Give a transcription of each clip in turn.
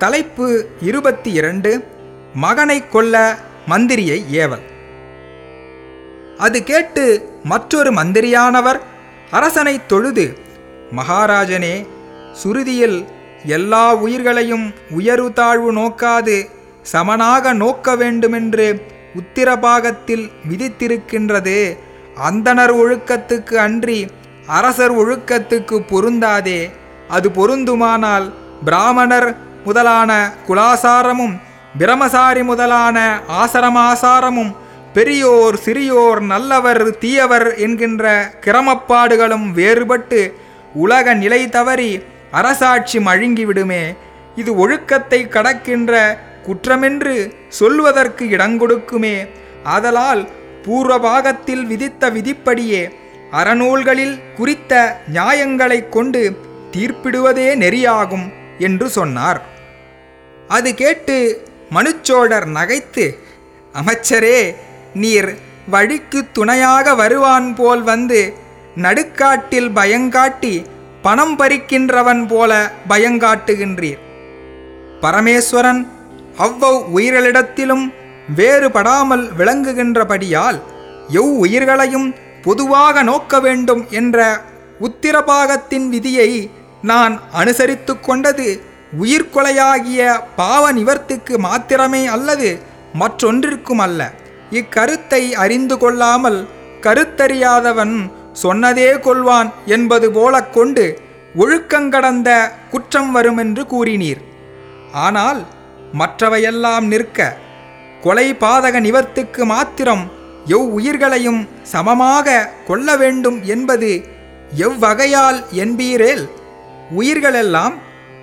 தலைப்பு இருபத்தி இரண்டு மகனை கொல்ல மந்திரியை ஏவல். அது கேட்டு மற்றொரு மந்திரியானவர் அரசனை தொழுது மகாராஜனே சுருதியில் எல்லா உயிர்களையும் உயர்வு தாழ்வு நோக்காது சமனாக நோக்க வேண்டுமென்று உத்திரபாகத்தில் விதித்திருக்கின்றது அந்தணர் ஒழுக்கத்துக்கு அன்றி அரசர் ஒழுக்கத்துக்கு பொருந்தாதே அது பொருந்துமானால் பிராமணர் முதலான குலாசாரமும் பிரமசாரி முதலான ஆசரமாசாரமும் பெரியோர் சிறியோர் நல்லவர் தீயவர் என்கின்ற கிரமப்பாடுகளும் வேறுபட்டு உலக நிலை தவறி அரசாட்சி மழுங்கிவிடுமே. இது ஒழுக்கத்தை கடக்கின்ற குற்றமென்று சொல்வதற்கு இடங்கொடுக்குமே ஆதலால் பூர்வபாகத்தில் விதித்த விதிப்படியே அறநூல்களில் குறித்த நியாயங்களைக் கொண்டு தீர்ப்பிடுவதே நெறியாகும். என்று சொன்னார். அது கேட்டு மனுச்சோழர் நகைத்து அமைச்சரே நீர் வழிக்கு துணையாக வருவான் போல் வந்து நடுக்காட்டில் பயங்காட்டி பணம் பறிக்கின்றவன் போல பயங்காட்டுகின்றீர். பரமேஸ்வரன் அவ்வவ் உயிர்களிடத்திலும் வேறுபடாமல் விளங்குகின்றபடியால் எவ் உயிர்களையும் பொதுவாக நோக்க வேண்டும் என்ற உத்திரபாகத்தின் விதியை நான் அனுசரித்து கொண்டது உயிர்கொலையாகிய பாவ நிவர்த்திக்கு மாத்திரமே அல்லது மற்றொன்றிற்கும் அல்ல. இக்கருத்தை அறிந்து கொள்ளாமல் கருத்தறியாதவன் சொன்னதே கொள்வான் என்பது போலக் கொண்டு ஒழுக்கங்கடந்த குற்றம் வருமென்று கூறினீர். ஆனால் மற்றவையெல்லாம் நிற்க கொலை பாதக நிவர்த்திக்கு மாத்திரம் எவ் உயிர்களையும் சமமாக கொள்ள வேண்டும் என்பது எவ்வகையால் என்பீரேல்? உயிர்களெல்லாம்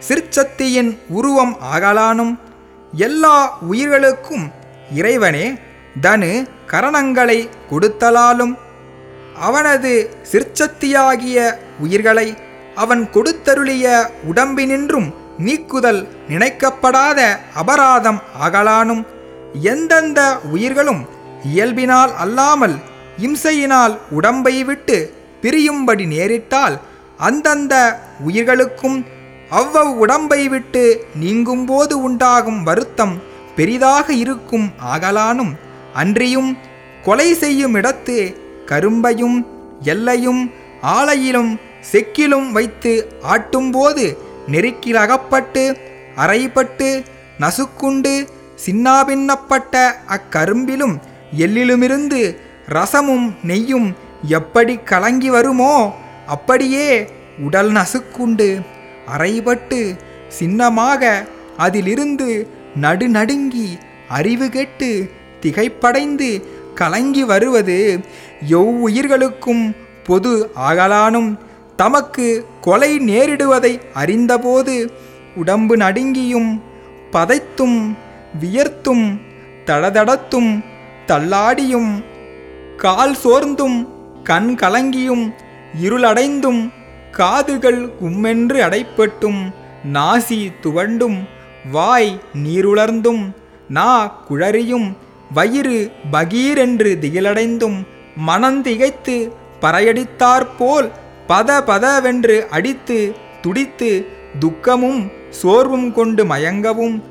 சிற்சத்தியின் உருவம் ஆகலானும் எல்லா உயிர்களுக்கும் இறைவனே தனு கரணங்களை கொடுத்தலாலும் அவனது சிற்சத்தியாகிய உயிர்களை அவன் கொடுத்தருளிய உடம்பினின்றும் நீக்குதல் நினைக்கப்படாத அபராதம் ஆகலானும் எந்தெந்த உயிர்களும் இயல்பினால் அல்லாமல் இம்சையினால் உடம்பை விட்டு பிரியும்படி நேரிட்டால் அந்தந்த உயிர்களுக்கும் அவ்வவ் உடம்பை விட்டு நீங்கும்போது உண்டாகும் வருத்தம் பெரிதாக இருக்கும் ஆகலானும் அன்றியும் கொலை செய்யும் இடத்து கரும்பையும் எல்லையும் ஆலையிலும் செக்கிலும் வைத்து ஆட்டும்போது நெருக்கில் அகப்பட்டு அறைப்பட்டு நசுக்குண்டு சின்னாபின்னப்பட்ட அக்கரும்பிலும் எள்ளிலுமிருந்து ரசமும் நெய்யும் எப்படி கலங்கி வருமோ அப்படியே உடல் நசுக்குண்டு. அறைபட்டு சின்னமாக அதிலிருந்து நடுநடுங்கி அறிவு கெட்டு திகைப்படைந்து கலங்கி வருவது எவ்வுயிர்களுக்கும் பொது ஆகலானும். தமக்கு கொலை நேரிடுவதை அறிந்தபோது உடம்பு நடுங்கியும் பதைத்தும் வியர்த்தும் தடதடத்தும் தள்ளாடியும் கால் சோர்ந்தும் கண் கலங்கியும் இருளடைந்தும் காதுகள் கும்மென்று அடைப்பட்டும். நாசி துவண்டும் வாய் நீருலர்ந்தும் நா குழறியும் வயிறு பகீரென்று திகிலடைந்தும். மனந்திகைத்து பறையடித்தாற்போல் பத பதவென்று அடித்து துடித்து துக்கமும் சோர்வும் கொண்டு மயங்கவும்.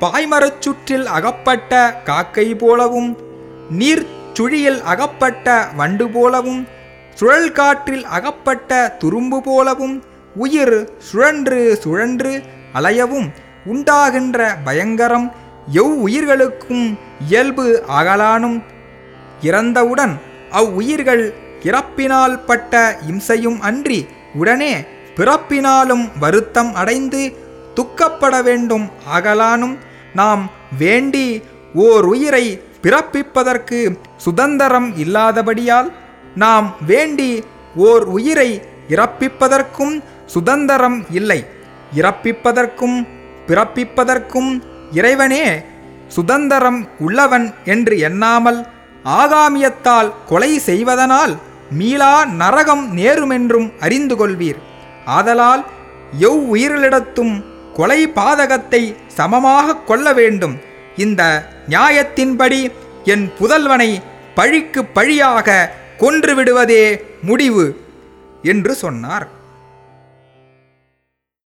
பாய்மரச் சுற்றில் அகப்பட்ட காக்கை போலவும் நீர் சுழியில் அகப்பட்ட வண்டு போலவும். சுழல் காற்றில் அகப்பட்ட துரும்பு போலவும் உயிர் சுழன்று சுழன்று அலையவும் உண்டாகின்ற பயங்கரம் எவ் உயிர்களுக்கும் இயல்பு ஆகலானும். இறந்தவுடன் அவ்வுயிர்கள் இறப்பினால் பட்ட இம்சையும் அன்றி உடனே பிறப்பினாலும் வருத்தம் அடைந்து துக்கப்பட வேண்டும் ஆகலானும். நாம் வேண்டி ஓர் உயிரை பிறப்பிப்பதற்கு சுதந்திரம் இல்லாதபடியால் நாம் வேண்டி ஓர் உயிரை இறப்பிப்பதற்கும் சுதந்திரம் இல்லை. இறப்பிப்பதற்கும் பிறப்பிப்பதற்கும் இறைவனே சுதந்திரம் உள்ளவன் என்று எண்ணாமல் ஆகாமியத்தால் கொலை செய்வதனால் மீளா நரகம் நேருமென்றும் அறிந்து கொள்வீர். ஆதலால் எவ் உயிரிடத்தும் கொலை பாதகத்தை சமமாக கொள்ள வேண்டும். இந்த நியாயத்தின்படி என் புதல்வனை பழிக்கு பழியாக கொன்று விடுவதே முடிவு என்று சொன்னார்.